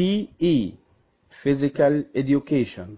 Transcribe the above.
PE Physical Education.